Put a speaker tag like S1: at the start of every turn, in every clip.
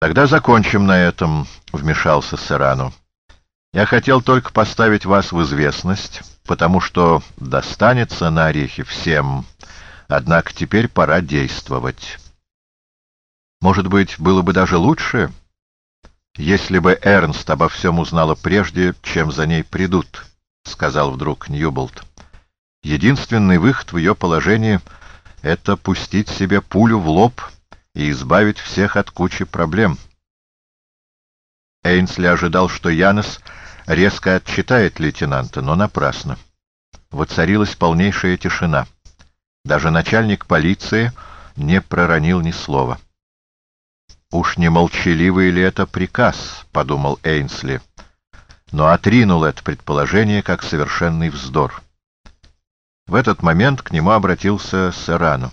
S1: Тогда закончим на этом, — вмешался Серану. Я хотел только поставить вас в известность, потому что достанется на орехи всем, однако теперь пора действовать. Может быть, было бы даже лучше, если бы Эрнст обо всем узнала прежде, чем за ней придут, — сказал вдруг Ньюболт. Единственный выход в ее положении — это пустить себе пулю в лоб и избавить всех от кучи проблем. Эйнсли ожидал, что Янос резко отчитает лейтенанта, но напрасно. Воцарилась полнейшая тишина. Даже начальник полиции не проронил ни слова. «Уж не молчаливый ли это приказ?» — подумал Эйнсли, но отринул это предположение как совершенный вздор. В этот момент к нему обратился Серрано.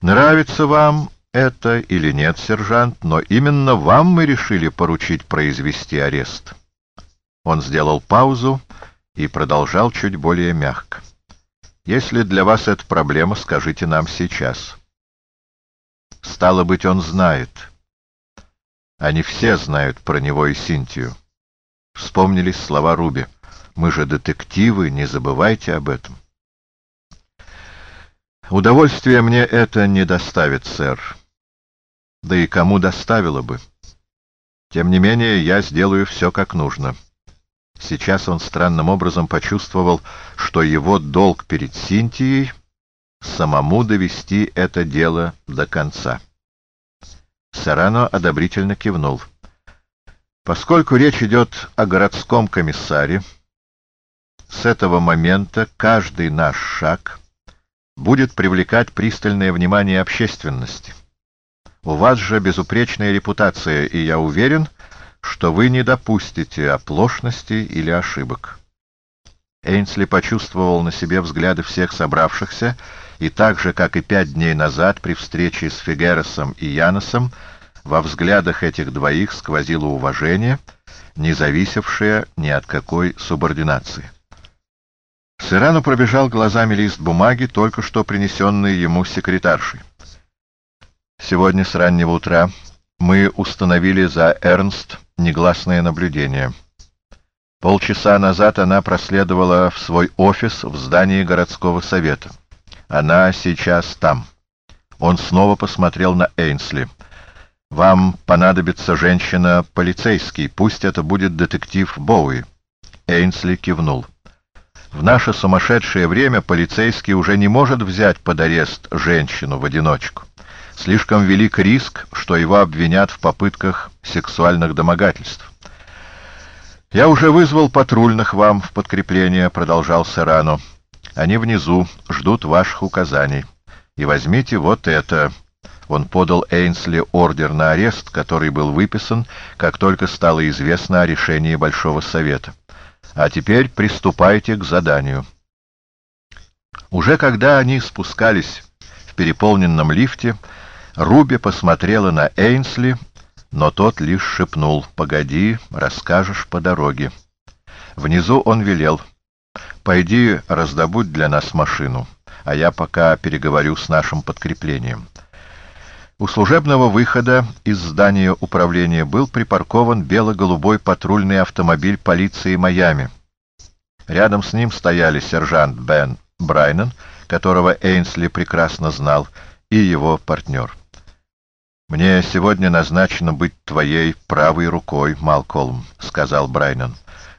S1: «Нравится вам это или нет, сержант, но именно вам мы решили поручить произвести арест». Он сделал паузу и продолжал чуть более мягко. «Если для вас это проблема, скажите нам сейчас». Стало быть, он знает. Они все знают про него и Синтию. Вспомнились слова Руби. Мы же детективы, не забывайте об этом. Удовольствие мне это не доставит, сэр. Да и кому доставило бы. Тем не менее, я сделаю все как нужно. Сейчас он странным образом почувствовал, что его долг перед Синтией самому довести это дело до конца. Сарано одобрительно кивнул. Поскольку речь идет о городском комиссаре, с этого момента каждый наш шаг будет привлекать пристальное внимание общественности. У вас же безупречная репутация, и я уверен, что вы не допустите оплошности или ошибок. Эйнсли почувствовал на себе взгляды всех собравшихся, и так же, как и пять дней назад при встрече с Фигеросом и Яносом, во взглядах этих двоих сквозило уважение, не зависевшее ни от какой субординации. Сирану пробежал глазами лист бумаги, только что принесенный ему секретаршей. Сегодня с раннего утра мы установили за Эрнст негласное наблюдение. Полчаса назад она проследовала в свой офис в здании городского совета. Она сейчас там. Он снова посмотрел на Эйнсли. «Вам понадобится женщина-полицейский. Пусть это будет детектив Боуи». Эйнсли кивнул. В наше сумасшедшее время полицейский уже не может взять под арест женщину в одиночку. Слишком велик риск, что его обвинят в попытках сексуальных домогательств. «Я уже вызвал патрульных вам в подкрепление», — продолжал Серрано. Они внизу, ждут ваших указаний. И возьмите вот это. Он подал Эйнсли ордер на арест, который был выписан, как только стало известно о решении Большого Совета. А теперь приступайте к заданию. Уже когда они спускались в переполненном лифте, Руби посмотрела на Эйнсли, но тот лишь шепнул «Погоди, расскажешь по дороге». Внизу он велел Пойди раздобудь для нас машину, а я пока переговорю с нашим подкреплением. У служебного выхода из здания управления был припаркован бело-голубой патрульный автомобиль полиции Майами. Рядом с ним стояли сержант Бен Брайнен, которого Эйнсли прекрасно знал, и его партнер. «Мне сегодня назначено быть твоей правой рукой, Малколм», — сказал Брайнен.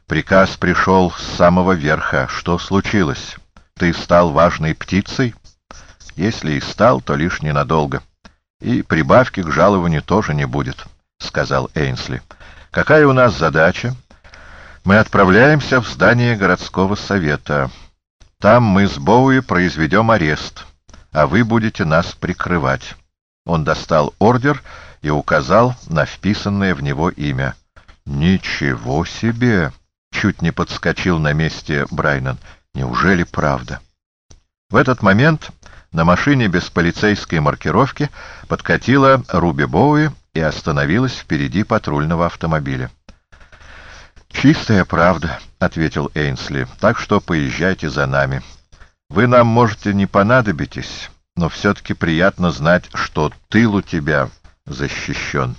S1: Приказ пришел с самого верха. Что случилось? Ты стал важной птицей? Если и стал, то лишь ненадолго. И прибавки к жалованию тоже не будет, — сказал Эйнсли. Какая у нас задача? Мы отправляемся в здание городского совета. Там мы с Боуи произведем арест, а вы будете нас прикрывать. Он достал ордер и указал на вписанное в него имя. «Ничего себе!» Чуть не подскочил на месте Брайнан. Неужели правда? В этот момент на машине без полицейской маркировки подкатила Руби Боуи и остановилась впереди патрульного автомобиля. «Чистая правда», — ответил Эйнсли, — «так что поезжайте за нами. Вы нам, можете, не понадобитесь, но все-таки приятно знать, что тыл у тебя защищен.